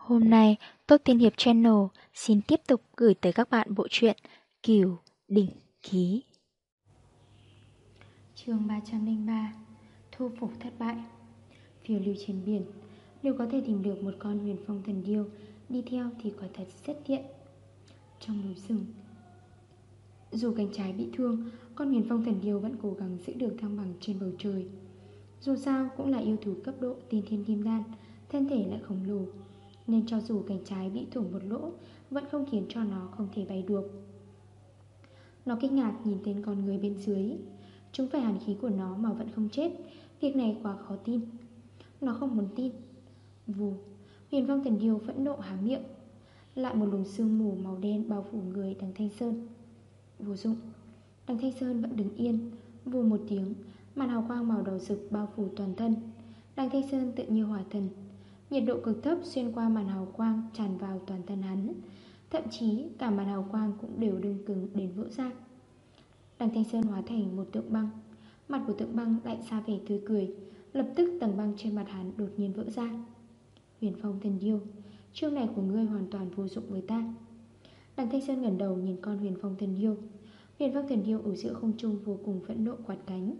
Hôm nay, Tốt Tiên Hiệp Channel xin tiếp tục gửi tới các bạn bộ truyện Kiều Đỉnh Ký. chương 303 Thu phục thất bại. Phiêu lưu trên biển Nếu có thể tìm được một con huyền phong thần điêu Đi theo thì quả thật rất tiện. Trong núi rừng Dù cánh trái bị thương Con huyền phong thần điêu vẫn cố gắng giữ được thăng bằng trên bầu trời. Dù sao cũng là yêu thú cấp độ tiên thiên kim đan Thân thể lại khổng lồ nên cho dù cánh trái bị thủng một lỗ, Vẫn không khiến cho nó không thể bay được. Nó kinh ngạc nhìn tên con người bên dưới. Chúng phải hàn khí của nó mà vẫn không chết. Việc này quá khó tin. Nó không muốn tin. Vù, Huyền phong thần điêu phẫn nộ há miệng. Lại một luồng sương mù màu đen bao phủ người đằng Thanh Sơn. Vô dụng. Đằng Thanh Sơn vẫn đứng yên. Vù một tiếng, Màn hào quang màu đỏ rực bao phủ toàn thân. Đằng Thanh Sơn tự như hỏa thần. Nhiệt độ cực thấp xuyên qua màn hào quang tràn vào toàn thân hắn. Thậm chí cả màn hào quang cũng đều đương cứng đến vỡ ra. Đằng Thanh Sơn hóa thành một tượng băng. Mặt của tượng băng lại xa vẻ tươi cười. Lập tức tầng băng trên mặt hắn đột nhiên vỡ ra. Huyền phong thần điêu Chương này của ngươi hoàn toàn vô dụng với ta. Đằng Thanh Sơn ngẩn đầu nhìn con huyền phong thần điêu. Huyền phong thần điêu ở giữa không trung vô cùng phẫn nộ quạt cánh.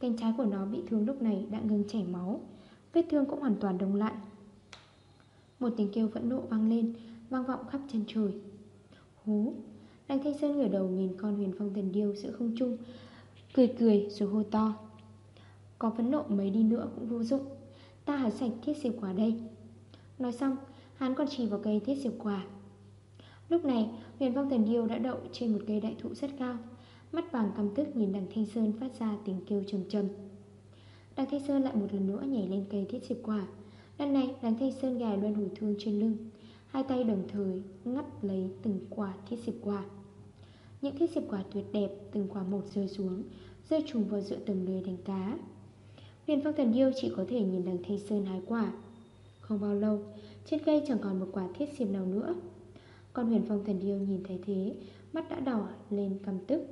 Cánh trái của nó bị thương lúc này đã ngừng chảy máu. Vết thương cũng hoàn toàn đông lại. Một tiếng kêu vẫn nộ vang lên, Vang vọng khắp chân trời. Hú! Đằng Thanh Sơn ngửa đầu nhìn con huyền phong thần điêu giữa không trung, Cười cười rồi hô to. Có phấn nộ mấy đi nữa cũng vô dụng. Ta hái sạch thiết diệp quả đây. Nói xong, Hắn còn chỉ vào cây thiết diệp quả. Lúc này, huyền phong thần điêu đã đậu trên một cây đại thụ rất cao. Mắt vàng căm tức nhìn đằng Thanh Sơn phát ra tiếng kêu trầm trầm. Đằng Thanh Sơn lại một lần nữa nhảy lên cây thiết diệp quả. Lần này đằng Thanh Sơn gài đoan hủy thương trên lưng. Hai tay đồng thời ngắt lấy từng quả thiết diệp quả. Những thiết diệp quả tuyệt đẹp từng quả một rơi xuống, Rơi trùng vào giữa tầm lưới đánh cá. Huyền phong thần điêu chỉ có thể nhìn đằng Thanh Sơn hái quả. Không bao lâu, Trên cây chẳng còn một quả thiết diệp nào nữa. Con huyền phong thần điêu nhìn thấy thế, Mắt đã đỏ lên căm tức.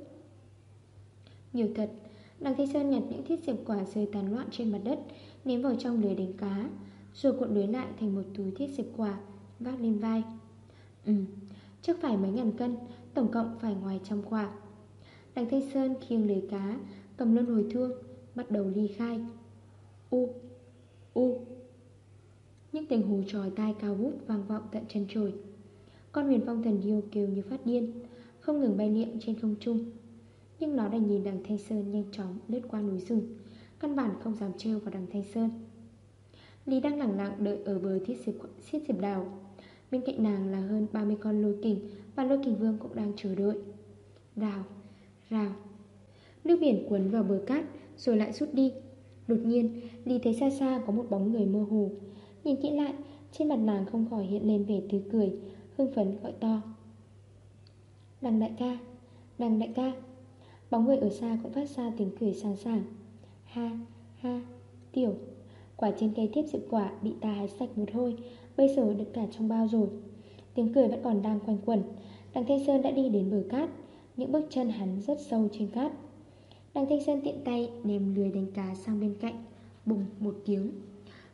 Nhiều thật Đằng Thanh Sơn nhặt những thiết diệp quả rơi tàn loạn trên mặt đất Ném vào trong lưới đánh cá Rồi cuộn lưới lại thành một túi thiết diệp quả Vác lên vai. Ừ, chắc phải mấy ngàn cân Tổng cộng phải ngoài trăm quả. Đằng Thanh Sơn khiêng lưới cá Cầm luân hồi thương Bắt đầu ly khai. U, u. Những tiếng hú tròi tai cao vút vang vọng tận chân trời. Con huyền phong thần điêu kêu như phát điên Không ngừng bay niệm trên không trung. Nhưng nó đành nhìn đằng Thanh Sơn nhanh chóng lướt qua núi rừng. Căn bản không dám treo vào đằng Thanh Sơn. Lý đang lặng lặng đợi ở bờ thiết diệp, thiết diệp đào Bên cạnh nàng là hơn 30 con lôi kình Và lôi kình vương cũng đang chờ đợi. Rào, rào. Nước biển cuốn vào bờ cát Rồi lại rút đi. Đột nhiên, Lý thấy xa xa có một bóng người mơ hồ. Nhìn kỹ lại Trên mặt nàng không khỏi hiện lên vẻ tươi cười Hưng phấn gọi to. Đằng đại ca, đằng đại ca. Bóng người ở xa cũng phát ra tiếng cười sáng sảng Ha, ha, tiểu. Quả trên cây tiếp diệp quả bị ta hái sạch một hôi Bây giờ được cả trong bao rồi. Tiếng cười vẫn còn đang quanh quẩn. Đằng Thanh Sơn đã đi đến bờ cát. Những bước chân hắn rất sâu trên cát. Đằng Thanh Sơn tiện tay ném lưới đánh cá sang bên cạnh Bùng một tiếng.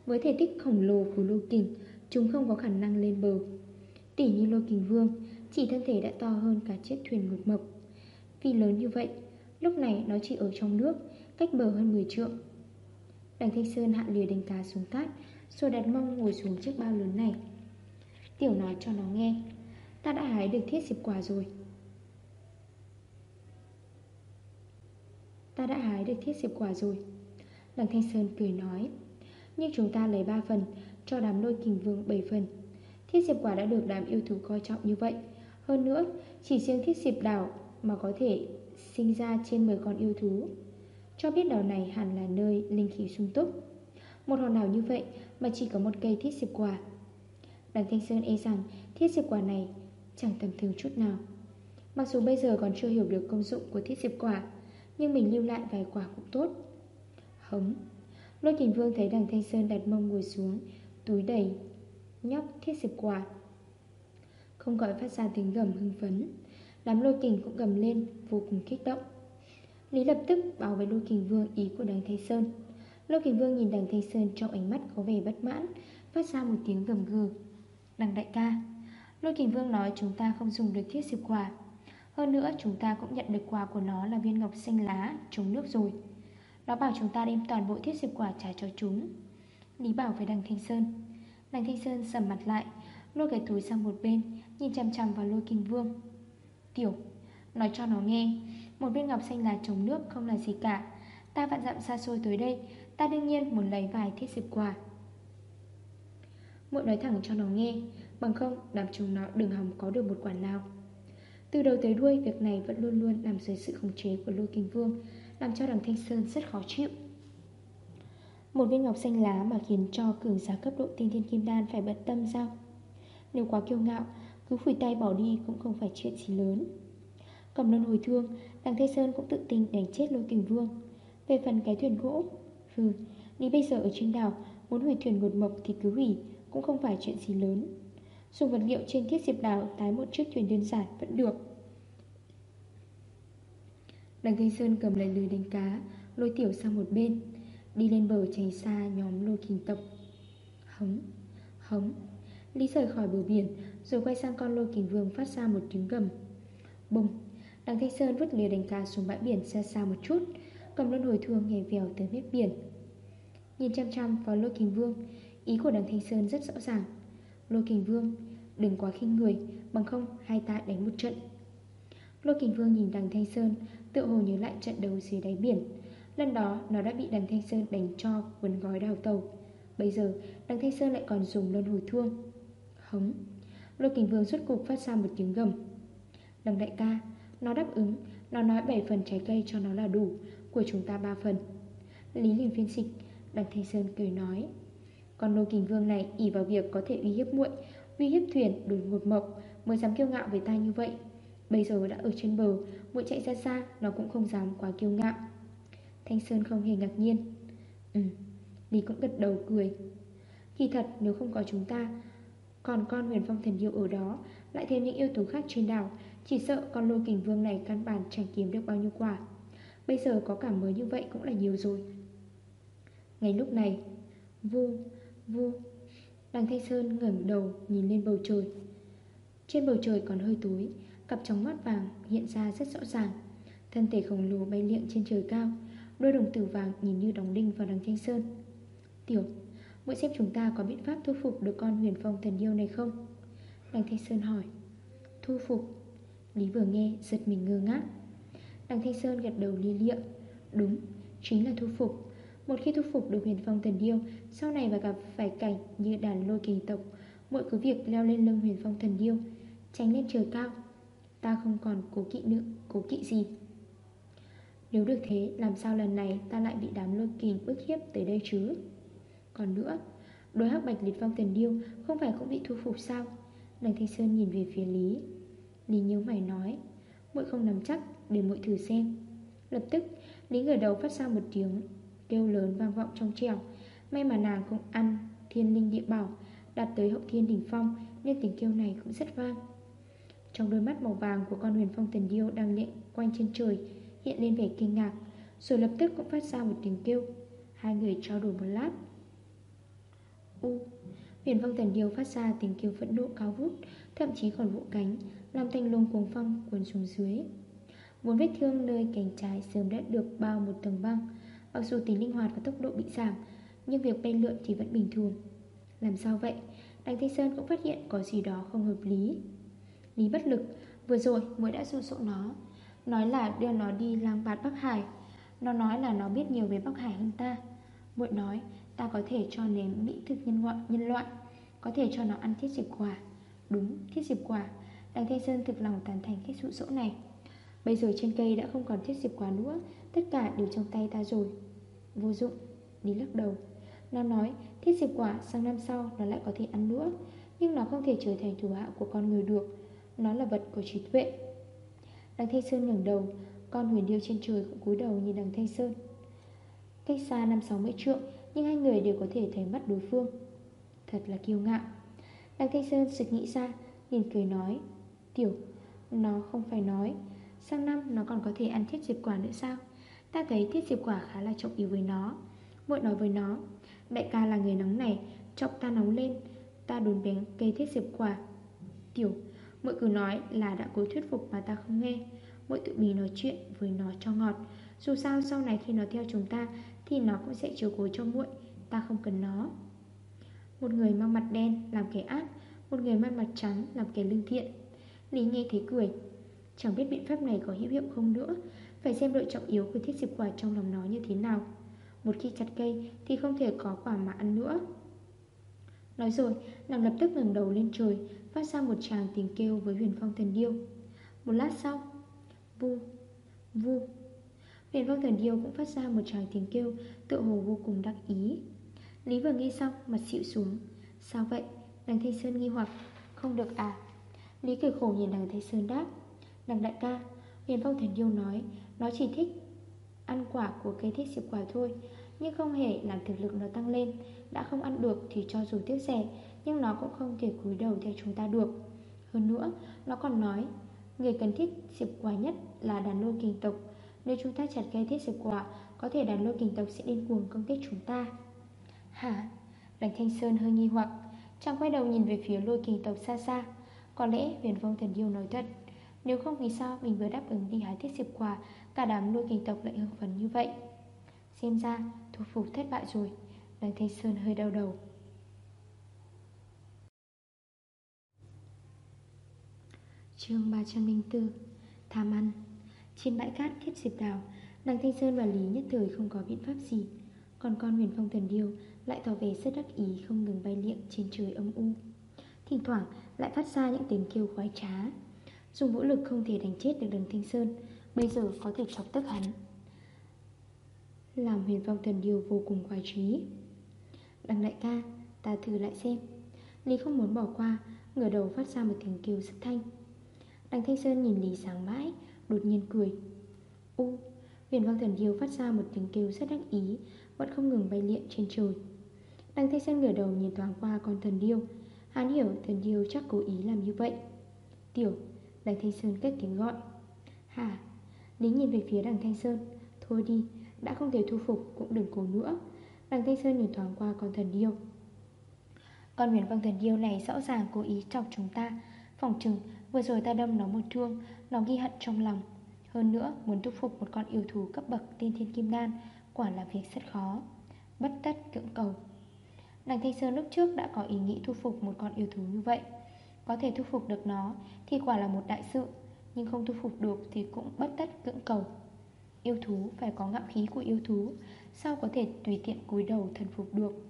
Với thể tích khổng lồ của lô kình Chúng không có khả năng lên bờ. Tỉ như lô kình vương Chỉ thân thể đã to hơn cả chiếc thuyền ngược mộc. Vì lớn như vậy Lúc này, nó chỉ ở trong nước, Cách bờ hơn 10 trượng. Đành Thanh Sơn hạ lìa đánh cá xuống cát Rồi đặt mông ngồi xuống chiếc bao lớn này. Tiểu nói cho nó nghe, Ta đã hái được thiết diệp quả rồi. Ta đã hái được thiết diệp quả rồi. Đằng Thanh Sơn cười nói, Nhưng chúng ta lấy 3 phần, Cho đám lôi kình vương 7 phần. Thiết diệp quả đã được đám yêu thú coi trọng như vậy. Hơn nữa, Chỉ riêng thiết diệp đảo Mà có thể sinh ra trên 10 con yêu thú. Cho biết đảo này hẳn là nơi linh khí sung túc. Một hòn đảo như vậy Mà chỉ có một cây thiết diệp quả. Đằng Thanh Sơn e rằng thiết diệp quả này Chẳng tầm thường chút nào. Mặc dù bây giờ còn chưa hiểu được công dụng của thiết diệp quả, Nhưng mình lưu lại vài quả cũng tốt. Hống. Lôi kình vương thấy đằng Thanh Sơn đặt mông ngồi xuống, Túi đầy Nhóc thiết diệp quả. Không gọi phát ra tiếng gầm hưng phấn. Đám lôi kình cũng gầm lên, Vô cùng kích động. Lý lập tức bảo với lôi kình vương ý của đằng Thanh Sơn. Lôi kình vương nhìn đằng Thanh Sơn Trong ánh mắt có vẻ bất mãn, Phát ra một tiếng gầm gừ. Đằng đại ca, Lôi kình vương nói chúng ta không dùng được thiết diệp quả. Hơn nữa, chúng ta cũng nhận được quà của nó là viên ngọc xanh lá chống nước rồi. Nó bảo chúng ta đem toàn bộ thiết diệp quả trả cho chúng. Lý bảo với đằng Thanh Sơn. Đằng Thanh Sơn sầm mặt lại, Lôi cái túi sang một bên, Nhìn chăm chăm vào lôi kình vương. Tiểu. Nói cho nó nghe, Một viên ngọc xanh lá trống nước không là gì cả. Ta vạn dặm xa xôi tới đây, Ta đương nhiên muốn lấy vài thiết diệp quả. Muội nói thẳng cho nó nghe, Bằng không, đám chúng nó đừng hòng có được một quả nào. Từ đầu tới đuôi, Việc này vẫn luôn luôn nằm dưới sự khống chế của lôi kinh vương, Làm cho đằng Thanh Sơn rất khó chịu. Một viên ngọc xanh lá mà khiến cho cường giá cấp độ tinh thiên kim đan phải bận tâm sao? Nếu quá kiêu ngạo cứ phủi tay bỏ đi cũng không phải chuyện gì lớn. Cầm luân hồi thương Đằng Thanh Sơn cũng tự tin đánh chết lôi kình vương. Về phần cái thuyền gỗ Hừ, đi bây giờ ở trên đảo Muốn hủy thuyền ngột mộc thì cứ hủy Cũng không phải chuyện gì lớn. Dùng vật liệu trên thiết diệp đảo Tái một chiếc thuyền đơn giản vẫn được. Đằng Thanh Sơn cầm lấy lưới đánh cá Lôi tiểu sang một bên Đi lên bờ tránh xa nhóm lôi kình tộc. Hống, hống Lý rời khỏi bờ biển rồi quay sang con lôi kình vương phát ra một tiếng gầm. Bùng! Đằng Thanh Sơn vứt lìa đánh cá xuống bãi biển xa xa một chút, Cầm luân hồi thương nhảy vèo tới mép biển. Nhìn chăm chăm vào lôi kình vương, Ý của đằng Thanh Sơn rất rõ ràng. Lôi kình vương, Đừng quá khinh người, Bằng không hai ta đánh một trận. Lôi kình vương nhìn đằng Thanh Sơn, Tự hồ nhớ lại trận đấu dưới đáy biển. Lần đó, nó đã bị đằng Thanh Sơn đánh cho Quấn gói đào tàu. Bây giờ, đằng Thanh Sơn lại còn dùng luân hồi thương. Hống! Lôi kình vương suốt cục phát ra một tiếng gầm. Đằng đại ca, Nó đáp ứng, Nó nói 7 phần trái cây cho nó là đủ, Của chúng ta 3 phần. Lý liền phiên dịch, Đằng Thanh Sơn cười nói còn lôi kình vương này ỉ vào việc có thể uy hiếp muội, Uy hiếp thuyền đổi ngột mộc, Mới dám kiêu ngạo với ta như vậy. Bây giờ đã ở trên bờ, muội chạy ra xa, Nó cũng không dám quá kiêu ngạo. Thanh Sơn không hề ngạc nhiên. Ừ Lý cũng gật đầu cười. Kỳ thật, nếu không có chúng ta còn con huyền phong thần yêu ở đó Lại thêm những yếu tố khác trên đảo. Chỉ sợ con lôi kình vương này căn bản chẳng kiếm được bao nhiêu quả. Bây giờ có cả mới như vậy cũng là nhiều rồi. Ngay lúc này Vu, vu Đằng Thanh Sơn ngẩng đầu nhìn lên bầu trời. Trên bầu trời còn hơi tối Cặp tròng mắt vàng hiện ra rất rõ ràng. Thân thể khổng lồ bay liệng trên trời cao Đôi đồng tử vàng nhìn như đóng đinh vào đằng Thanh Sơn. Tiểu Mỗi xem chúng ta có biện pháp thu phục được con huyền phong thần yêu này không? Đằng Thanh Sơn hỏi. Thu phục? Lý vừa nghe giật mình ngơ ngác. Đằng Thanh Sơn gật đầu lia lịa. Đúng, chính là thu phục. Một khi thu phục được huyền phong thần điêu Sau này và gặp phải cảnh như đàn lôi kỳ tộc Mỗi cứ việc leo lên lưng huyền phong thần điêu Tránh lên trời cao. Ta không còn cố kỵ nữa, cố kỵ gì? Nếu được thế Làm sao lần này ta lại bị đám lôi kỳ bức hiếp tới đây chứ? Còn nữa Đối hắc bạch liệt phong thần điêu Không phải cũng bị thu phục sao? Đằng Thanh Sơn nhìn về phía Lý. Lý nhớ mày nói, Muội không nắm chắc, để muội thử xem. Lập tức, Lý ngửa đầu phát ra một tiếng Kêu lớn vang vọng trong trèo May mà nàng không ăn thiên linh địa bảo, Đạt tới hậu thiên đỉnh phong, Nên tiếng kêu này cũng rất vang. Trong đôi mắt màu vàng của con huyền phong thần điêu Đang liệng quanh trên trời, Hiện lên vẻ kinh ngạc, Rồi lập tức cũng phát ra một tiếng kêu. Hai người trao đổi một lát U. Huyền phong thần điêu phát ra tiếng kêu phẫn nộ cao vút, Thậm chí còn vụ cánh, Làm thanh lông cuồng phong cuốn xuống dưới. Vốn vết thương nơi cánh trái sớm đã được bao một tầng băng. Mặc dù tính linh hoạt và tốc độ bị giảm, Nhưng việc bay lượn thì vẫn bình thường. Làm sao vậy? Đằng Thanh Sơn cũng phát hiện có gì đó không hợp lý. Lý bất lực, Vừa rồi mới đã dụ dỗ nó. Nói là đưa nó đi lang bạt Bắc Hải. Nó nói là nó biết nhiều về Bắc Hải hơn ta. Muội nói ta có thể cho nếm mỹ thực nhân loại, nhân loại Có thể cho nó ăn thiết diệp quả. Đúng, thiết diệp quả. Đằng Thanh Sơn thực lòng tán thành cái dụ dỗ này. Bây giờ trên cây đã không còn thiết diệp quả nữa Tất cả đều trong tay ta rồi. Vô dụng Đi lắc đầu. Nó nói thiết diệp quả sang năm sau nó lại có thể ăn nữa Nhưng nó không thể trở thành thủ hạ của con người được. Nó là vật của trí tuệ. Đằng Thanh Sơn ngẩng đầu Con huyền điêu trên trời cũng cúi đầu nhìn đằng Thanh Sơn. Cách xa năm sáu mươi trượng nhưng hai người đều có thể thấy mắt đối phương. Thật là kiêu ngạo. Đằng Thanh Sơn sực nghĩ ra liền cười nói, Tiểu, Nó không phải nói, Sang năm nó còn có thể ăn thiết diệp quả nữa sao? Ta thấy thiết diệp quả khá là trọng yếu với nó. Muội nói với nó, Đại ca là người nóng này Chọc ta nóng lên, Ta đốn bén cây thiết diệp quả. Tiểu, Muội cứ nói là đã cố thuyết phục mà ta không nghe. Muội tự mình nói chuyện với nó cho ngọt. Dù sao sau này khi nó theo chúng ta thì nó cũng sẽ chiều cố cho muội Ta không cần nó. Một người mang mặt đen làm kẻ ác Một người mang mặt trắng làm kẻ lương thiện. Lý nghe thấy cười. Chẳng biết biện pháp này có hữu hiệu không nữa Phải xem độ trọng yếu của thiết diệp quả trong lòng nó như thế nào. Một khi chặt cây thì không thể có quả mà ăn nữa. Nói rồi, nàng lập tức ngẩng đầu lên trời Phát ra một tràng tiếng kêu với huyền phong thần điêu. Một lát sau Vu, vu. Huyền phong thần điêu cũng phát ra một tràng tiếng kêu Tự hồ vô cùng đắc ý. Lý vừa nghe xong, mặt xịu xuống. Sao vậy? Đằng Thanh Sơn nghi hoặc. Không được à? Lý cười khổ nhìn đằng Thanh Sơn đáp. Đằng đại ca Huyền phong thần điêu nói Nó chỉ thích ăn quả của cây thích diệp quả thôi Nhưng không hề làm thực lực nó tăng lên. Đã không ăn được thì cho dù tiếc rẻ Nhưng nó cũng không thể cúi đầu theo chúng ta được. Hơn nữa Nó còn nói Người cần thiết diệp quả nhất là đàn lôi kinh tộc. Nếu chúng ta chặt cây thiết diệp quả Có thể đàn lôi kình tộc sẽ điên cuồng công kích chúng ta. Hả? Đằng Thanh Sơn hơi nghi hoặc, Chàng quay đầu nhìn về phía lôi kình tộc xa xa. Có lẽ huyền Vong thần yêu nói thật. Nếu không vì sao mình vừa đáp ứng đi hái thiết diệp quả, Cả đám lôi kình tộc lại hưng phấn như vậy? Xem ra, thu phục thất bại rồi. Đằng Thanh Sơn hơi đau đầu. Chương 304 Tham ăn. Trên bãi cát thiết diệp đào Đằng Thanh Sơn và Lý nhất thời không có biện pháp gì. Còn con huyền phong thần điêu Lại tỏ về rất đắc ý không ngừng bay liệng trên trời âm u. Thỉnh thoảng lại phát ra những tiếng kêu khoái trá. Dùng vũ lực không thể đánh chết được đằng Thanh Sơn, Bây giờ có thể chọc tức hắn. Làm huyền phong thần điêu vô cùng khoái trí Đằng đại ca, Ta thử lại xem. Lý không muốn bỏ qua, Ngửa đầu phát ra một tiếng kêu rất thanh. Đằng Thanh Sơn nhìn Lý sáng mãi Đột nhiên cười. U Huyền Vang Thần Điêu phát ra một tiếng kêu rất đắc ý Vẫn không ngừng bay liện trên trời. Đằng Thanh Sơn ngửa đầu nhìn thoáng qua con thần điêu Hắn hiểu thần điêu chắc cố ý làm như vậy. Tiểu Đằng Thanh Sơn cất tiếng gọi. Hà, Lý nhìn về phía đằng Thanh Sơn Thôi đi Đã không thể thu phục cũng đừng cố nữa. Đằng Thanh Sơn nhìn thoáng qua con thần điêu. Con huyền vang thần điêu này rõ ràng cố ý chọc chúng ta Phòng trừng vừa rồi ta đâm nó một thương, Nó ghi hận trong lòng. Hơn nữa, muốn thu phục một con yêu thú cấp bậc tiên thiên kim đan, Quả là việc rất khó. Bất tất cưỡng cầu. Đằng Thanh Sơn lúc trước đã có ý nghĩ thu phục một con yêu thú như vậy. Có thể thu phục được nó Thì quả là một đại sự, Nhưng không thu phục được thì cũng bất tất cưỡng cầu. Yêu thú phải có ngạo khí của yêu thú, Sao có thể tùy tiện cúi đầu thần phục được?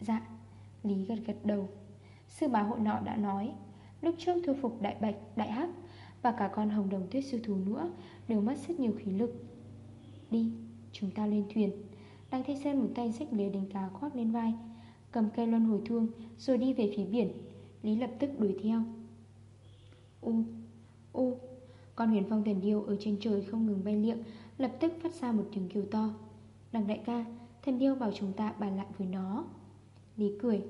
Dạ Lý gật gật đầu. Sư bá hội nọ đã nói Lúc trước thu phục đại bạch, đại hắc Và cả con hồng đồng tuyết sư thú nữa Đều mất rất nhiều khí lực. Đi, chúng ta lên thuyền. Đăng Thanh Sơn một tay xách lưới đánh cá khoác lên vai Cầm cây luân hồi thương Rồi đi về phía biển. Lý lập tức đuổi theo. U, u Con huyền phong thần điêu ở trên trời không ngừng bay liệng Lập tức phát ra một tiếng kêu to. Đằng đại ca Thần điêu bảo chúng ta bàn lại với nó. Lý cười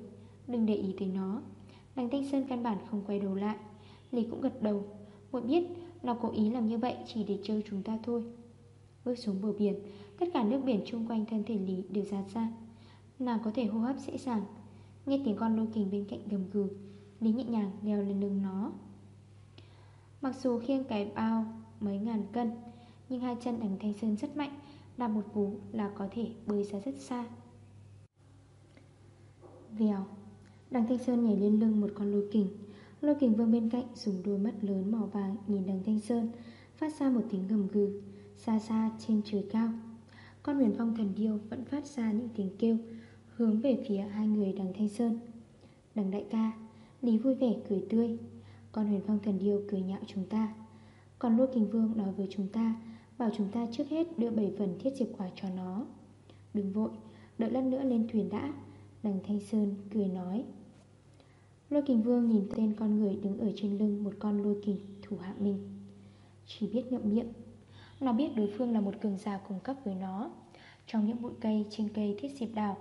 Đừng để ý tới nó. Đằng Thanh Sơn căn bản không quay đầu lại. Lý cũng gật đầu. Muội biết, nó cố ý làm như vậy chỉ để chơi chúng ta thôi. Bước xuống bờ biển, Tất cả nước biển chung quanh thân thể Lý đều ra ra. Nàng có thể hô hấp dễ dàng. Nghe tiếng con lôi kình bên cạnh gầm gừ, Lý nhẹ nhàng leo lên lưng nó. Mặc dù khiêng cái bao mấy ngàn cân, Nhưng hai chân đằng Thanh Sơn rất mạnh Làm một cú là có thể bơi ra rất xa. Vèo. Đằng Thanh Sơn nhảy lên lưng một con lôi kình. Lôi kình vương bên cạnh dùng đôi mắt lớn màu vàng nhìn đằng Thanh Sơn, Phát ra một tiếng gầm gừ, Xa xa trên trời cao. Con huyền phong thần điêu vẫn phát ra những tiếng kêu, Hướng về phía hai người đằng Thanh Sơn. Đằng đại ca, Lý vui vẻ cười tươi. Con huyền phong thần điêu cười nhạo chúng ta. Còn lôi kình vương nói với chúng ta, Bảo chúng ta trước hết đưa bảy phần thiết diệp quả cho nó. Đừng vội, Đợi lát nữa lên thuyền đã. Đằng Thanh Sơn cười nói. Lôi kình vương nhìn tên con người đứng ở trên lưng một con lôi kình thủ hạ mình. Chỉ biết ngậm miệng. Nó biết đối phương là một cường giả cùng cấp với nó. Trong những bụi cây trên cây thiết diệp đào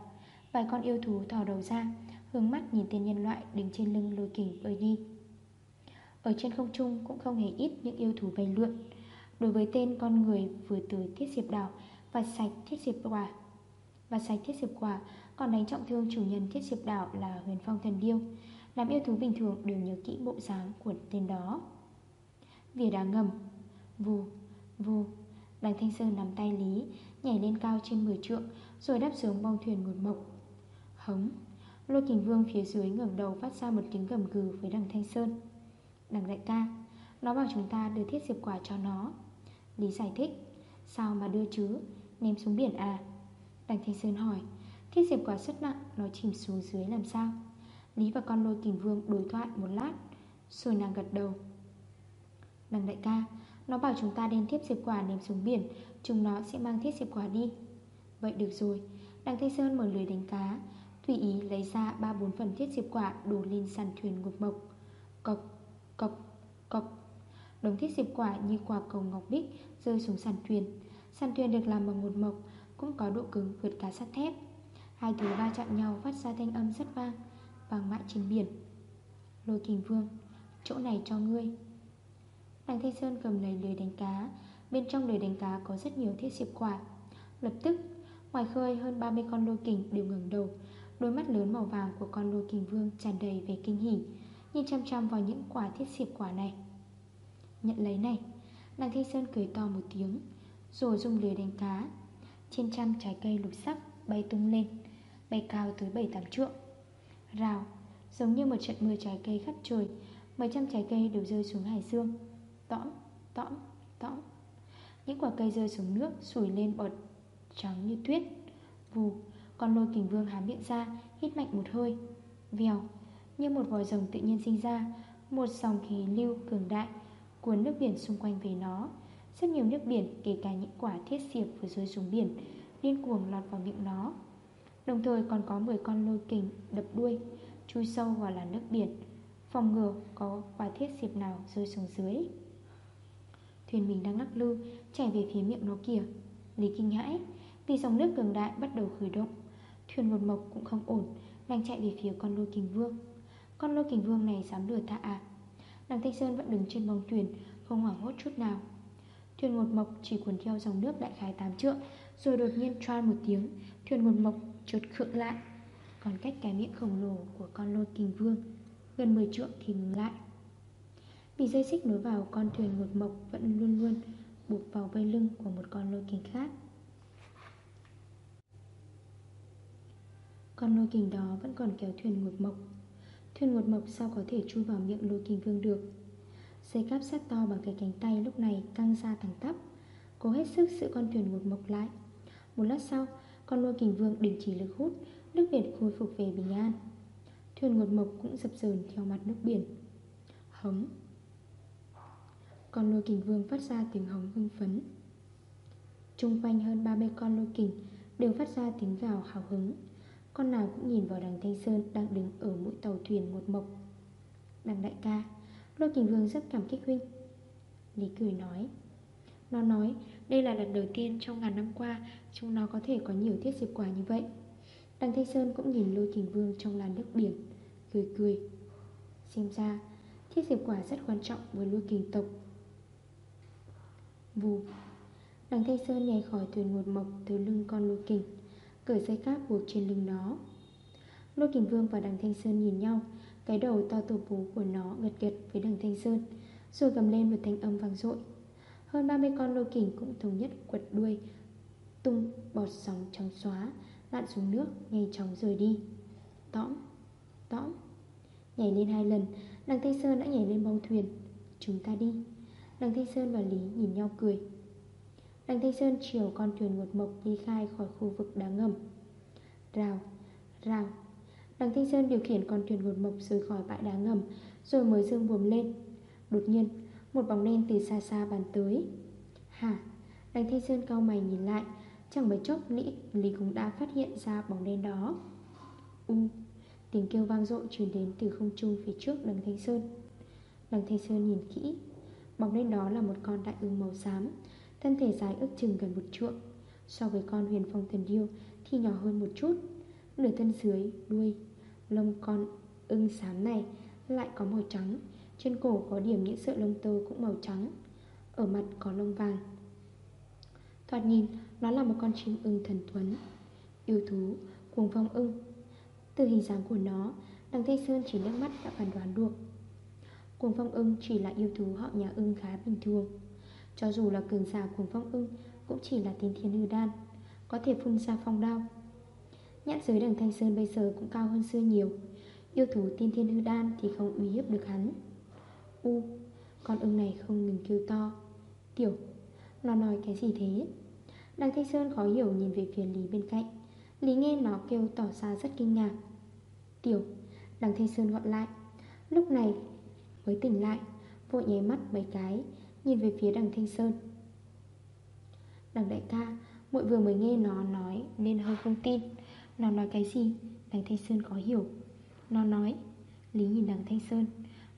Vài con yêu thú thò đầu ra, Hướng mắt nhìn tên nhân loại đứng trên lưng lôi kình bơi đi. Ở trên không trung cũng không hề ít những yêu thú bay lượn. Đối với tên con người vừa từ thiết diệp đào Và sạch thiết diệp quả, Và sạch thiết diệp quả, Còn đánh trọng thương chủ nhân thiết diệp đảo là huyền phong thần điêu. Làm yêu thú bình thường đều nhớ kỹ bộ dáng của tên đó. Vỉa đá ngầm. Vù, vù. Đằng Thanh Sơn nắm tay Lý Nhảy lên cao trên 10 trượng Rồi đáp xuống bong thuyền một mộc. Hống. Lôi kình vương phía dưới ngẩng đầu phát ra một tiếng gầm gừ với đằng Thanh Sơn. Đằng đại ca Nó bảo chúng ta đưa thiết diệp quả cho nó. Lý giải thích. Sao mà đưa chứ? Ném xuống biển à? Đằng Thanh Sơn hỏi. Thiết diệp quả rất nặng Nó chìm xuống dưới làm sao? Lý và con lôi kình vương đối thoại một lát Rồi nàng gật đầu. Đằng đại ca Nó bảo chúng ta đem thiếp diệp quả ném xuống biển Chúng nó sẽ mang thiết diệp quả đi. Vậy được rồi Đằng Thanh Sơn mở lưới đánh cá thủy ý lấy ra 3-4 phần thiết diệp quả Đổ lên sàn thuyền ngục mộc. Cộc, cộc, cộc. Đống thiết diệp quả như quả cầu ngọc bích Rơi xuống sàn thuyền. Sàn thuyền được làm bằng một mộc Cũng có độ cứng vượt cả sắt thép. Hai thứ va chạm nhau phát ra thanh âm rất vang. Vang mãi trên biển. Lôi kình vương, Chỗ này cho ngươi. Đằng Thanh Sơn cầm lấy lưới đánh cá. Bên trong lưới đánh cá có rất nhiều thiết diệp quả. Lập tức, Ngoài khơi, hơn 30 con lôi kình đều ngừng đầu. Đôi mắt lớn màu vàng của con lôi kình vương tràn đầy về kinh hỉ, Nhìn chăm chăm vào những quả thiết diệp quả này. Nhận lấy này, Đằng Thanh Sơn cười to một tiếng, Rồi dùng lưới đánh cá. Trên trăm trái cây lục sắc bay tung lên, Bay cao tới 7-8 trượng. Rào Giống như một trận mưa trái cây khắp trời. Mấy trăm trái cây đều rơi xuống hải dương. Tõm, tõm, tõm. Những quả cây rơi xuống nước Sủi lên bọt trắng như tuyết. Vù, con lôi kình vương há miệng ra Hít mạnh một hơi. Vèo, như một vòi rồng tự nhiên sinh ra. Một dòng khí lưu cường đại Cuốn nước biển xung quanh về nó. Rất nhiều nước biển kể cả những quả thiết diệp vừa rơi xuống biển Điên cuồng lọt vào miệng nó. Đồng thời còn có 10 con lôi kình đập đuôi, Chui sâu vào làn nước biển, Phòng ngừa có quả thiết xịp nào rơi xuống dưới. Thuyền mình đang lắc lư, Chảy về phía miệng nó kìa. Lý kinh hãi, Vì dòng nước cường đại bắt đầu khởi động. Thuyền một mộc cũng không ổn, Đang chạy về phía con lôi kình vương. Con lôi kình vương này dám lừa ta à? Đằng Thanh Sơn vẫn đứng trên bong thuyền, Không hoảng hốt chút nào. Thuyền một mộc chỉ cuốn theo dòng nước đại khái 8 trượng, Rồi đột nhiên choan một tiếng. Thuyền một mộc chợt khựng lại. Còn cách cái miệng khổng lồ của con lôi kình vương, Gần 10 trượng thì ngừng lại. Vì dây xích nối vào, con thuyền một mộc Vẫn luôn luôn buộc vào vây lưng của một con lôi kình khác. Con lôi kình đó vẫn còn kéo thuyền một mộc. Thuyền một mộc sao có thể chui vào miệng lôi kình vương được? Dây cáp sắt to bằng cái cánh tay lúc này căng ra thẳng tắp, Cố hết sức giữ con thuyền một mộc lại. Một lát sau con lôi kình vương đình chỉ lực hút, Nước biển khôi phục về bình an. Thuyền ngột mộc cũng dập dờn theo mặt nước biển. Hống. Con lôi kình vương phát ra tiếng hống hưng phấn. Trung quanh hơn 30 con lôi kình Đều phát ra tiếng gào hào hứng. Con nào cũng nhìn vào đằng Thanh Sơn Đang đứng ở mũi tàu thuyền ngột mộc. Đằng đại ca Lôi kình vương rất cảm kích huynh. Lý cười nói. Nó nói, đây là lần đầu tiên trong ngàn năm qua Chúng nó có thể có nhiều thiết diệp quả như vậy. Đằng Thanh Sơn cũng nhìn lôi kình vương trong làn nước biển, Cười cười. Xem ra thiết diệp quả rất quan trọng với lôi kình tộc. Vù. Đằng Thanh Sơn nhảy khỏi thuyền một mộc từ lưng con lôi kình, Cởi dây cáp buộc trên lưng nó. Lôi kình vương và đằng Thanh Sơn nhìn nhau, Cái đầu to tổ bố của nó gật gật với đằng Thanh Sơn, Rồi gầm lên một thanh âm vang dội. Hơn 30 con lôi kình cũng thống nhất quật đuôi Tung bọt sóng trắng xóa Lặn xuống nước nhanh chóng rời đi. Tõm, tõm Nhảy lên hai lần Đằng Thanh Sơn đã nhảy lên bong thuyền. Chúng ta đi. Đằng Thanh Sơn và Lý nhìn nhau cười. Đằng Thanh Sơn chiều con thuyền một mộc đi khai khỏi khu vực đá ngầm. Rào, rào. Đằng Thanh Sơn điều khiển con thuyền một mộc rời khỏi bãi đá ngầm Rồi mới dương buồm lên. Đột nhiên, một bóng đen từ xa xa bàn tới. Hả? Đằng Thanh Sơn cao mày nhìn lại. Chẳng mấy chốc Lý, Lý cũng đã phát hiện ra bóng đen đó. U Tiếng kêu vang dội truyền đến từ không trung phía trước đằng Thanh Sơn. Đằng Thanh Sơn nhìn kỹ. Bóng đen đó là một con đại ưng màu xám Thân thể dài ước chừng gần một trượng. So với con huyền phong thần điêu Thì nhỏ hơn một chút. Nửa thân dưới, đuôi Lông con ưng xám này Lại có màu trắng. Trên cổ có điểm những sợi lông tơ cũng màu trắng, Ở mặt có lông vàng. Thoạt nhìn, nó là một con chim ưng thần tuấn, Yêu thú, Cuồng phong ưng. Từ hình dáng của nó, Đằng Thanh Sơn chỉ nước mắt đã phán đoán được. Cuồng phong ưng chỉ là yêu thú họ nhà ưng khá bình thường. Cho dù là cường giả cuồng phong ưng, Cũng chỉ là tiên thiên hư đan, Có thể phun ra phong đao. Nhãn giới đằng Thanh Sơn bây giờ cũng cao hơn xưa nhiều. Yêu thú tiên thiên hư đan thì không uy hiếp được hắn. U. Con ưng này không ngừng kêu to. Tiểu, Nó nói cái gì thế? Đằng Thanh Sơn khó hiểu nhìn về phía Lý bên cạnh. Lý nghe nó kêu tỏ ra rất kinh ngạc. Tiểu Đằng Thanh Sơn gọi lại. Lúc này, mới tỉnh lại, Vội nháy mắt mấy cái, Nhìn về phía đằng Thanh Sơn. Đằng đại ca, Muội vừa mới nghe nó nói Nên hơi không tin. Nó nói cái gì? Đằng Thanh Sơn có hiểu. Nó nói, Lý nhìn đằng Thanh Sơn.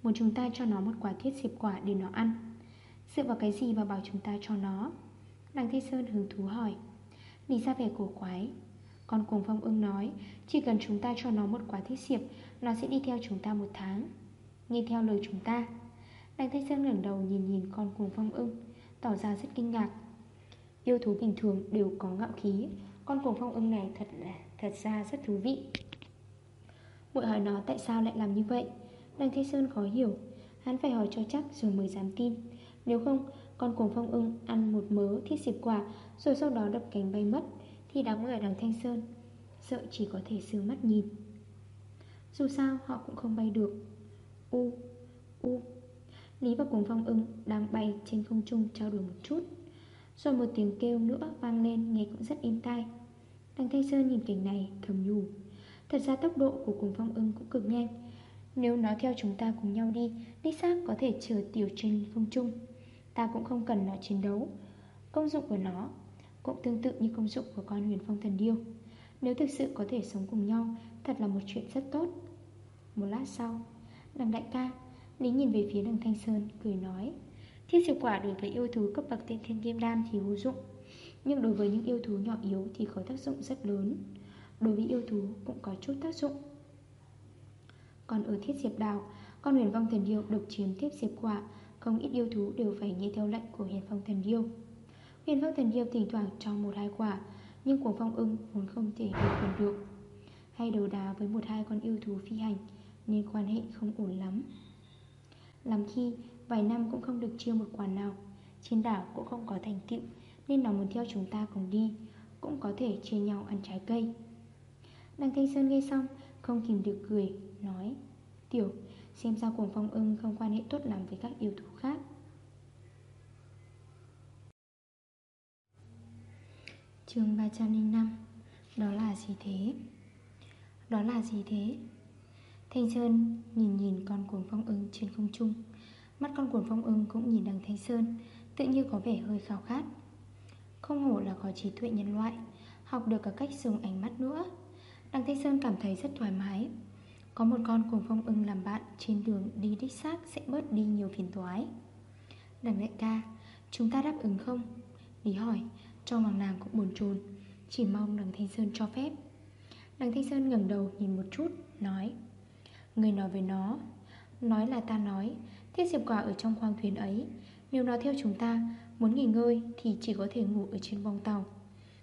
Muốn chúng ta cho nó một quả thiết xịp quả để nó ăn. Dựa vào cái gì mà bảo chúng ta cho nó? Đằng Thế Sơn hứng thú hỏi. Lý ra vẻ cổ quái. Con cùng phong ưng nói, Chỉ cần chúng ta cho nó một quả thiết diệp Nó sẽ đi theo chúng ta một tháng. Nghe theo lời chúng ta. Đằng Thế Sơn ngẩng đầu nhìn nhìn con cùng phong ưng, Tỏ ra rất kinh ngạc. Yêu thú bình thường đều có ngạo khí. Con cùng phong ưng này thật là, thật ra rất thú vị. Muội hỏi nó tại sao lại làm như vậy? Đằng Thanh Sơn khó hiểu. Hắn phải hỏi cho chắc rồi mới dám tin. Nếu không, con cùng phong ưng ăn một mớ thiết xịp quả, Rồi sau đó đập cánh bay mất, Thì đám người đằng Thanh Sơn. Sợ chỉ có thể sương mắt nhìn. Dù sao, họ cũng không bay được. U U. Lý và cùng phong ưng đang bay trên không trung trao đổi một chút. Rồi một tiếng kêu nữa vang lên, nghe cũng rất êm tai. Đằng Thanh Sơn nhìn cảnh này, thầm nhủ. Thật ra tốc độ của cùng phong ưng cũng cực nhanh. Nếu nó theo chúng ta cùng nhau đi, Đích xác có thể chở tiểu trên không trung. Ta cũng không cần nó chiến đấu. Công dụng của nó cũng tương tự như công dụng của con huyền phong thần điêu. Nếu thực sự có thể sống cùng nhau, Thật là một chuyện rất tốt. Một lát sau, Đằng đại ca Lý nhìn về phía đằng Thanh Sơn, cười nói, Thiết diệu quả đối với yêu thú cấp bậc tiên thiên kim đan thì hữu dụng, Nhưng đối với những yêu thú nhỏ yếu thì có tác dụng rất lớn. Đối với yêu thú cũng có chút tác dụng. Còn ở thiết diệp đảo Con huyền vong thần điêu độc chiếm tiếp diệp quả. Không ít yêu thú đều phải nghe theo lệnh của huyền phong thần điêu. Huyền phong thần điêu thỉnh thoảng cho một hai quả, Nhưng của phong ưng vốn không thể điều khiển được. Hay đầu đá với một hai con yêu thú phi hành, Nên quan hệ không ổn lắm. Làm khi, vài năm cũng không được chia một quả nào. Trên đảo cũng không có thành tựu, Nên nó muốn theo chúng ta cùng đi, Cũng có thể chia nhau ăn trái cây. Đằng Thanh Sơn nghe xong, Không kìm được cười. Nói, Tiểu, xem ra cùng phong ưng không quan hệ tốt lắm với các yêu thú khác. Chương 305 Đó là gì thế? Đó là gì thế? Thanh Sơn nhìn nhìn con cuồng phong ưng trên không trung. Mắt con cuồng phong ưng cũng nhìn đằng Thanh Sơn, Tự như có vẻ hơi khao khát. Không hổ là có trí tuệ nhân loại, Học được cả cách dùng ánh mắt nữa. Đằng Thanh Sơn cảm thấy rất thoải mái. Có một con cuồng phong ưng làm bạn, Trên đường đi đích xác sẽ bớt đi nhiều phiền toái. Đằng đại ca, Chúng ta đáp ứng không? Lý hỏi Trong lòng nàng cũng buồn chồn, Chỉ mong đằng Thanh Sơn cho phép. Đằng Thanh Sơn ngẩng đầu nhìn một chút, Nói, Người nói với nó, Nói là ta nói, Thiết diệp quả ở trong khoang thuyền ấy, Nếu nó theo chúng ta, Muốn nghỉ ngơi thì chỉ có thể ngủ ở trên bong tàu,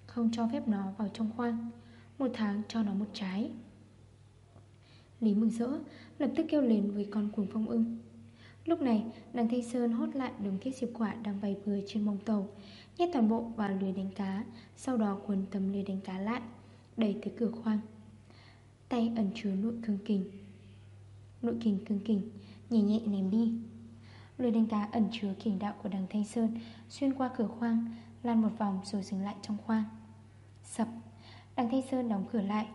Không cho phép nó vào trong khoang, Một tháng cho nó một trái Lý mừng rỡ Lập tức kêu lên với con cuồng phong ưng. Lúc này đằng Thanh Sơn hốt lại đống thiết diệp quả đang bày bừa trên mông tàu, Nhét toàn bộ vào lưới đánh cá, Sau đó cuốn tấm lưới đánh cá lại, Đẩy tới cửa khoang. Tay ẩn chứa nội cương kình Nội kình cương kình Nhẹ nhẹ ném đi. Lưới đánh cá ẩn chứa kình đạo của đằng Thanh Sơn Xuyên qua cửa khoang, Lan một vòng rồi dừng lại trong khoang. Sập Đằng Thanh Sơn đóng cửa lại.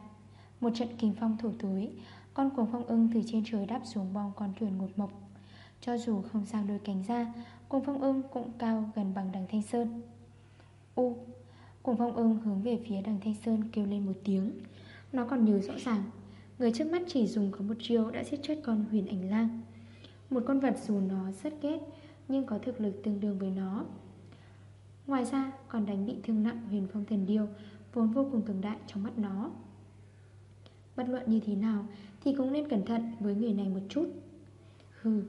Một trận kình phong thổi túi. Con cuồng phong ưng từ trên trời đáp xuống bong con thuyền ngột mộc. Cho dù không sang đôi cánh ra, Cuồng phong ưng cũng cao gần bằng đằng Thanh Sơn. U, Cuồng phong ưng hướng về phía đằng Thanh Sơn kêu lên một tiếng. Nó còn nhớ rõ ràng, Người trước mắt chỉ dùng có một chiêu đã giết chết con huyền ảnh lang. Một con vật dù nó rất ghét, Nhưng có thực lực tương đương với nó. Ngoài ra, còn đánh bị thương nặng huyền phong thần điêu, Vốn vô cùng cường đại trong mắt nó. Bất luận như thế nào thì cũng nên cẩn thận với người này một chút. Hừ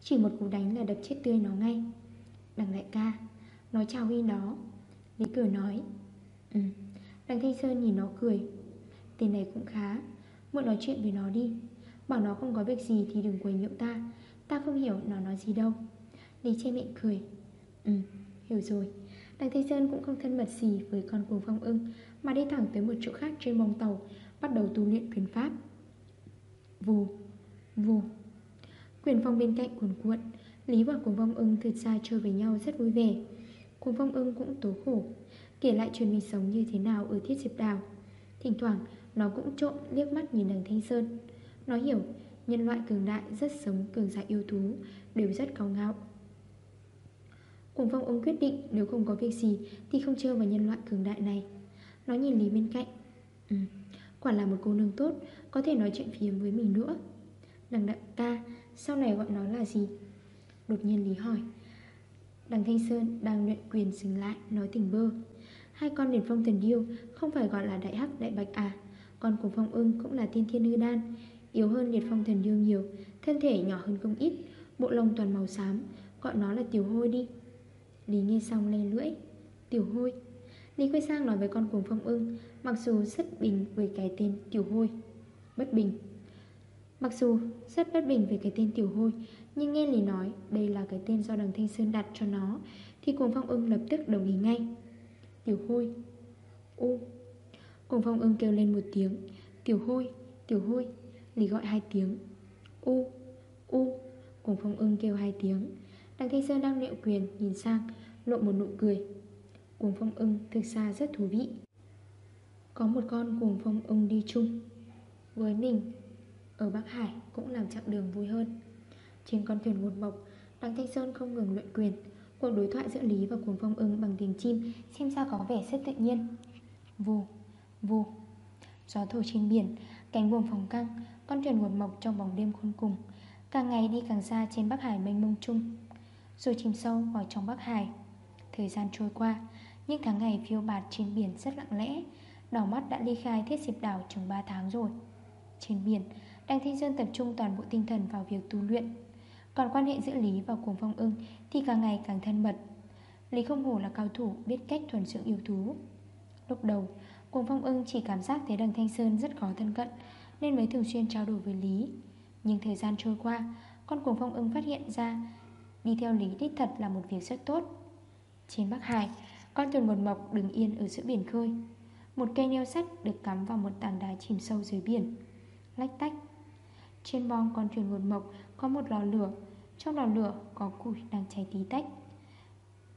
Chỉ một cú đánh là đập chết tươi nó ngay. Đằng đại ca Nói chào huy nó Lý cười nói Ừ. Đằng Thanh Sơn nhìn nó cười. Tên này cũng khá muộn nói chuyện với nó đi. Bảo nó không có việc gì thì đừng quấy nhiễu ta. Ta không hiểu nó nói gì đâu. Lý che miệng cười. Ừ, hiểu rồi. Đằng thanh Sơn cũng không thân mật gì với con cuồng phong ưng Mà đi thẳng tới một chỗ khác trên bong tàu Bắt đầu tu luyện quyền pháp. Vù, vù. Quyền phong bên cạnh cuồn cuộn Lý và cuồng phong ưng thực ra chơi với nhau rất vui vẻ. Cuồng phong ưng cũng tố khổ Kể lại chuyện mình sống như thế nào ở thiết diệp đào. Thỉnh thoảng nó cũng trộm liếc mắt nhìn đằng Thanh Sơn. Nó hiểu nhân loại cường đại rất sống cường giả yêu thú Đều rất cao ngạo. Cuồng phong ưng quyết định nếu không có việc gì Thì không chơi vào nhân loại cường đại này. Nó nhìn Lý bên cạnh. Ừ, quả là một cô nương tốt có thể nói chuyện phiếm với mình nữa. Đằng đại ca, Sau này gọi nó là gì? Đột nhiên Lý hỏi. Đằng Thanh Sơn đang luyện quyền dừng lại, Nói tỉnh bơ. Hai con điển phong thần điêu Không phải gọi là đại hắc, đại bạch à. Con của phong ưng cũng là tiên thiên hư đan, Yếu hơn liệt phong thần điêu nhiều, Thân thể nhỏ hơn không ít, Bộ lông toàn màu xám, Gọi nó là tiểu hôi đi. Lý nghe xong le lưỡi. Tiểu hôi. Lý quay sang nói với con cuồng phong ưng, Mặc dù rất bình với cái tên tiểu hôi. Bất bình. Mặc dù rất bất bình về cái tên tiểu hôi Nhưng nghe Lý nói đây là cái tên do đằng Thanh Sơn đặt cho nó Thì cuồng phong ưng lập tức đồng ý ngay. Tiểu hôi. U. Cuồng phong ưng kêu lên một tiếng. Tiểu hôi, tiểu hôi. Lý gọi hai tiếng. U, U. Cuồng phong ưng kêu hai tiếng. Đằng Thanh Sơn đang liệu quyền nhìn sang Lộ một nụ cười. Cuồng phong ưng thực ra rất thú vị. Có một con cuồng phong ưng đi chung. Với mình Ở Bắc Hải cũng làm chặng đường vui hơn. Trên con thuyền một mộc đặng Thanh Sơn không ngừng luyện quyền Cuộc đối thoại giữa Lý và cuồng phong ưng bằng tiếng chim Xem ra có vẻ rất tự nhiên. Vù, vù Gió thổi trên biển Cánh buồm phòng căng Con thuyền một mộc trong bóng đêm khôn cùng. Càng ngày đi càng xa trên Bắc Hải mênh mông chung. Rồi chìm sâu vào trong Bắc Hải. Thời gian trôi qua Những tháng ngày phiêu bạt trên biển rất lặng lẽ. Đỏ mắt đã ly khai thiết diệp đảo chừng 3 tháng rồi. Trên biển Đăng Thanh Sơn tập trung toàn bộ tinh thần vào việc tu luyện. Còn quan hệ giữa Lý và Cuồng Phong ưng Thì càng ngày càng thân mật. Lý không hổ là cao thủ biết cách thuần dưỡng yêu thú. Lúc đầu, Cuồng Phong ưng chỉ cảm giác thấy đằng Thanh Sơn rất khó thân cận, Nên mới thường xuyên trao đổi với Lý. Nhưng thời gian trôi qua, Con Cuồng Phong ưng phát hiện ra Đi theo Lý đích thật là một việc rất tốt. Trên Bắc Hải, Con thuyền một mộc đứng yên ở giữa biển khơi. Một cây neo sắt được cắm vào một tảng đá chìm sâu dưới biển. Lách tách. Trên bong con thuyền nguồn mộc có một lò lửa. Trong lò lửa có củi đang cháy tí tách.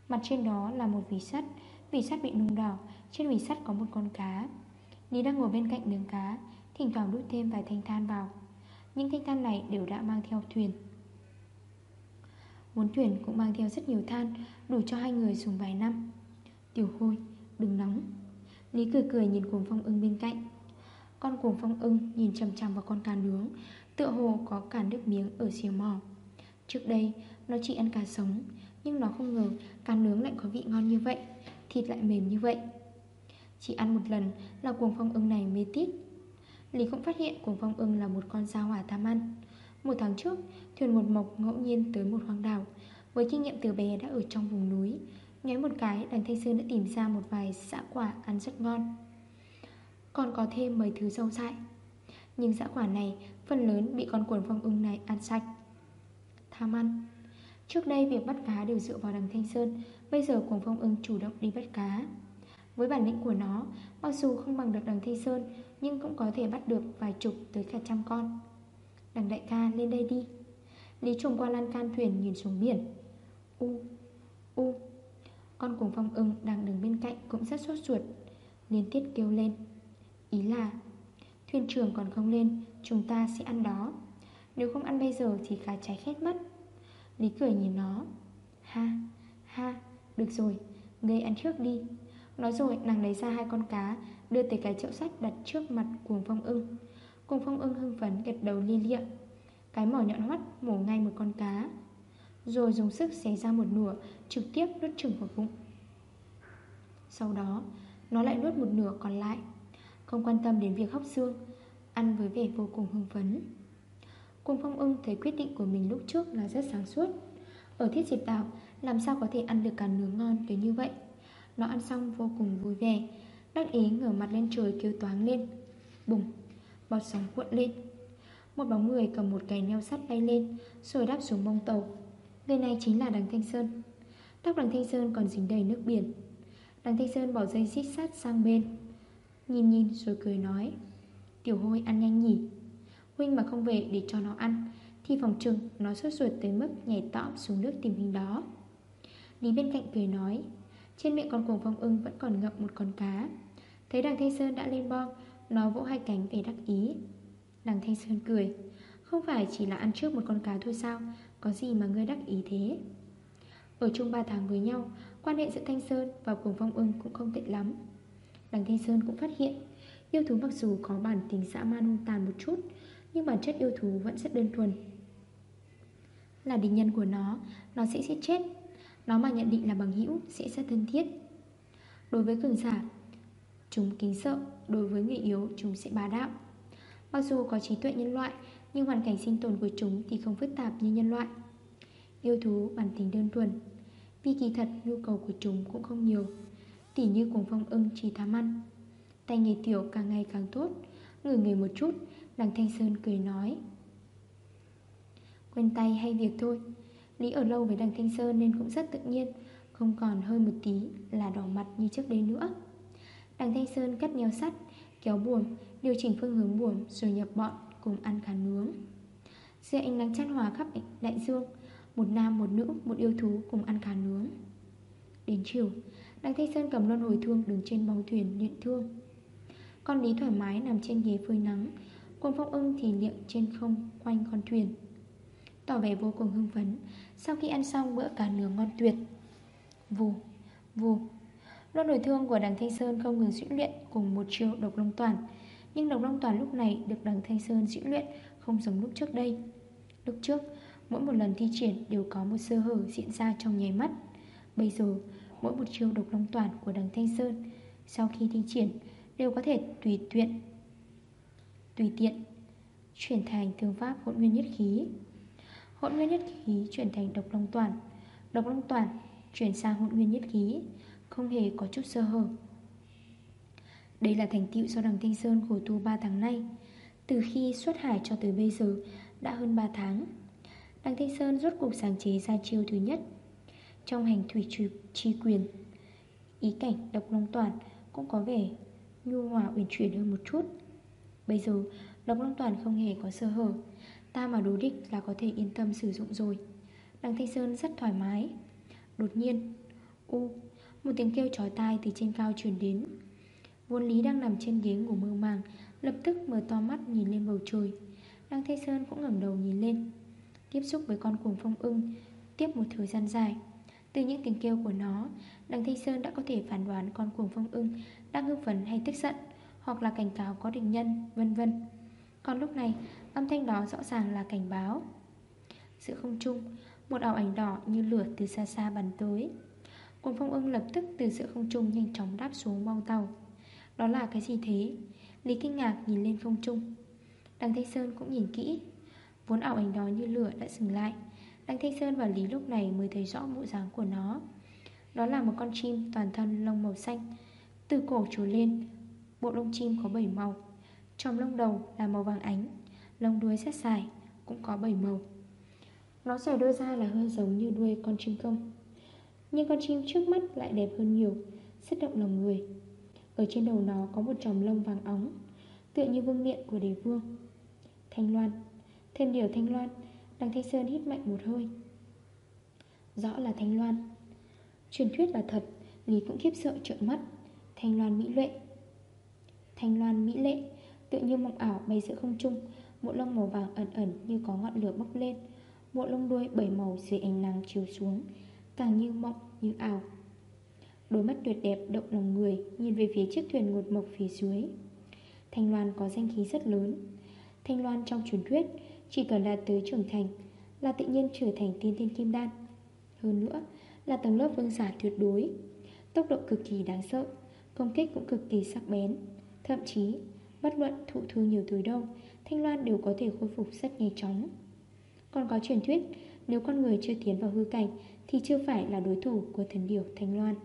Mặt trên đó là một vỉ sắt. Vỉ sắt bị nung đỏ. Trên vỉ sắt có một con cá. Ní đang ngồi bên cạnh miếng cá Thỉnh thoảng đút thêm vài thanh than vào. Những thanh than này đều đã mang theo thuyền. Muốn thuyền cũng mang theo rất nhiều than Đủ cho hai người dùng vài năm. Tiểu hôi, đừng nóng. Lý cười cười nhìn cuồng phong ưng bên cạnh. Con cuồng phong ưng nhìn chầm chầm vào con cá nướng, Tựa hồ có cả nước miếng ở xìa mỏ Trước đây, nó chỉ ăn cá sống, Nhưng nó không ngờ cá nướng lại có vị ngon như vậy, Thịt lại mềm như vậy. Chỉ ăn một lần là cuồng phong ưng này mê tít. Lý cũng phát hiện cuồng phong ưng là một con gia hỏa tham ăn. Một tháng trước, Thuyền một mộc ngẫu nhiên tới một hoang đảo. Với kinh nghiệm từ bé đã ở trong vùng núi Nháy một cái đằng Thanh Sơn đã tìm ra một vài xã quả ăn rất ngon. Còn có thêm mấy thứ sâu dại. Nhưng dã quả này phần lớn bị con cuồng phong ưng này ăn sạch. Tham ăn. Trước đây việc bắt cá đều dựa vào đằng Thanh Sơn Bây giờ cuồng phong ưng chủ động đi bắt cá. Với bản lĩnh của nó Mặc dù không bằng được đằng Thanh Sơn Nhưng cũng có thể bắt được vài chục tới cả trăm con. Đằng đại ca lên đây đi. Lý trùng qua lan can thuyền nhìn xuống biển. U, u. Con cuồng phong ưng đang đứng bên cạnh Cũng rất sốt ruột Liên tiết kêu lên. Ý là Thuyền trưởng còn không lên Chúng ta sẽ ăn đó. Nếu không ăn bây giờ thì cá cháy khét mất. Lý cười nhìn nó. Ha, ha, được rồi ngươi ăn trước đi. Nói rồi nàng lấy ra hai con cá Đưa tới cái chậu sắt đặt trước mặt cuồng phong ưng. Cuồng phong ưng hưng phấn gật đầu li liệm Cái mỏ nhọn hoắt mổ ngay một con cá. Rồi dùng sức xé ra một nửa Trực tiếp nuốt chừng vào bụng. Sau đó Nó lại nuốt một nửa còn lại. Không quan tâm đến việc hóc xương Ăn với vẻ vô cùng hưng phấn. Cung phong ưng thấy quyết định của mình lúc trước là rất sáng suốt. Ở thiết diệp đảo Làm sao có thể ăn được cả nướng ngon tới như vậy? Nó ăn xong vô cùng vui vẻ Đắc ý ngửa mặt lên trời kêu toáng lên. Bùng, bọt sóng cuộn lên. Một bóng người cầm một cái neo sắt bay lên Rồi đáp xuống mông tàu. Người này chính là đằng Thanh Sơn. Tóc đằng Thanh Sơn còn dính đầy nước biển. Đằng Thanh Sơn bỏ dây xích sắt sang bên. Nhìn nhìn rồi cười nói, Tiểu hôi ăn nhanh nhỉ? Huynh mà không về để cho nó ăn, Thì phòng trừng nó sốt ruột tới mức nhảy tõm xuống nước tìm hình đó. Lý bên cạnh cười nói, Trên miệng con cuồng phong ưng vẫn còn ngậm một con cá. Thấy đằng Thanh Sơn đã lên bong, Nó vỗ hai cánh về đắc ý. Đằng Thanh Sơn cười, Không phải chỉ là ăn trước một con cá thôi sao? Có gì mà ngươi đắc ý thế? Ở chung 3 tháng với nhau, Quan hệ giữa Thanh Sơn và cuồng phong ưng cũng không tệ lắm. Đằng Thanh Sơn cũng phát hiện, Yêu thú mặc dù có bản tính dã man hung tàn một chút, Nhưng bản chất yêu thú vẫn rất đơn thuần. Là địch nhân của nó Nó sẽ giết chết. Nó mà nhận định là bằng hữu sẽ rất thân thiết. Đối với cường giả, Chúng kính sợ, Đối với người yếu, chúng sẽ bá đạo. Mặc dù có trí tuệ nhân loại, Nhưng hoàn cảnh sinh tồn của chúng thì không phức tạp như nhân loại. Yêu thú bản tính đơn thuần, Vì kỳ thật nhu cầu của chúng cũng không nhiều. Tỉ như cùng phong ưng chỉ tham ăn. Tay nghề tiểu càng ngày càng tốt, Ngửi người một chút Đằng Thanh Sơn cười nói. Quen tay hay việc thôi, Lý ở lâu với đằng Thanh Sơn nên cũng rất tự nhiên, Không còn hơi một tí là đỏ mặt như trước đây nữa. Đằng Thanh Sơn cắt nheo sắt, Kéo buồm Điều chỉnh phương hướng buồm Rồi nhập bọn cùng ăn cá nướng. Dưới ánh nắng chát hòa khắp đại dương, Một nam một nữ, một yêu thú cùng ăn cá nướng. Đến chiều Đặng Thanh Sơn cầm luân hồi thương đứng trên bóng thuyền luyện thương. Con Lý thoải mái nằm trên ghế phơi nắng Cuồng phong ưng thì liệng trên không quanh con thuyền. Tỏ vẻ vô cùng hưng phấn Sau khi ăn xong bữa cá nướng ngon tuyệt. Vù, vù. Luân hồi thương của đằng Thanh Sơn không ngừng diễn luyện Cùng một chiêu độc long toàn Nhưng độc long toàn lúc này được đằng Thanh Sơn diễn luyện Không giống lúc trước đây. Lúc trước, mỗi một lần thi triển đều có một sơ hở diễn ra trong nháy mắt. Bây giờ Mỗi một chiêu độc long toàn của đằng Thanh Sơn. Sau khi thi triển, Đều có thể tùy tiện Tùy tiện Chuyển thành thương pháp hỗn nguyên nhất khí. Hỗn nguyên nhất khí chuyển thành độc long toàn. Độc long toàn chuyển sang hỗn nguyên nhất khí, Không hề có chút sơ hở. Đây là thành tựu do đằng Thanh Sơn khổ tu 3 tháng nay. Từ khi xuất hải cho tới bây giờ, Đã hơn 3 tháng. Đằng Thanh Sơn rốt cuộc sáng chế ra chiêu thứ nhất trong hành thủy trì quyền. Ý cảnh độc long toàn cũng có vẻ nhu hòa uyển chuyển hơn một chút. Bây giờ, độc long toàn không hề có sơ hở. Ta mà đối địch là có thể yên tâm sử dụng rồi. Đằng Thanh Sơn rất thoải mái. Đột nhiên, U, Một tiếng kêu chói tai từ trên cao truyền đến. Vốn Lý đang nằm trên ghế ngủ mơ màng, Lập tức mở to mắt nhìn lên bầu trời. Đăng Thanh Sơn cũng ngẩng đầu nhìn lên. Tiếp xúc với con cuồng phong ưng, Tiếp một thời gian dài từ những tiếng kêu của nó. Đằng Thanh Sơn đã có thể phán đoán con cuồng phong ưng Đang hưng phấn hay tức giận, Hoặc là cảnh cáo có địch nhân, vân vân. Còn lúc này, âm thanh đó rõ ràng là cảnh báo. Giữa không trung, Một ảo ảnh đỏ như lửa từ xa xa bắn tới. Cuồng phong ưng lập tức từ giữa không trung nhanh chóng đáp xuống bong tàu. Đó là cái gì thế? Lý kinh ngạc nhìn lên không trung. Đằng Thanh Sơn cũng nhìn kỹ. Vốn ảo ảnh đó như lửa đã dừng lại Đăng Thanh Sơn và Lý lúc này mới thấy rõ bộ dáng của nó. Đó là một con chim toàn thân lông màu xanh. Từ cổ trồi lên, Bộ lông chim có 7 màu. Trong lông đầu là màu vàng ánh, Lông đuôi rất dài, Cũng có 7 màu. Nó xòe đôi ra là hơi giống như đuôi con chim công Nhưng con chim trước mắt lại đẹp hơn nhiều, Rất động lòng người. Ở trên đầu nó có một tròng lông vàng óng, Tựa như vương miện của đế vương. Thanh loan, Thiên điều thanh loan Đằng Thanh Sơn hít mạnh một hơi. Rõ là Thanh Loan. Truyền thuyết là thật Lý cũng khiếp sợ trợn mắt. Thanh Loan Mỹ Lệ. Thanh Loan Mỹ Lệ Tự như mộng ảo bay giữa không trung. Bộ lông màu vàng ẩn ẩn như có ngọn lửa bốc lên. Bộ lông đuôi bảy màu dưới ánh nắng chiếu xuống, Càng như mộng, như ảo. Đôi mắt tuyệt đẹp động lòng người, Nhìn về phía chiếc thuyền ngột mộc phía dưới. Thanh Loan có danh khí rất lớn. Thanh Loan trong truyền thuyết chỉ cần đạt tới trưởng thành Là tự nhiên trở thành tiên thiên kim đan. Hơn nữa, là tầng lớp vương giả tuyệt đối. Tốc độ cực kỳ đáng sợ, Công kích cũng cực kỳ sắc bén. Thậm chí, bất luận thụ thương nhiều tới đâu, Thanh Loan đều có thể khôi phục rất nhanh chóng. Còn có truyền thuyết, Nếu con người chưa tiến vào hư cảnh Thì chưa phải là đối thủ của thần điểu Thanh Loan.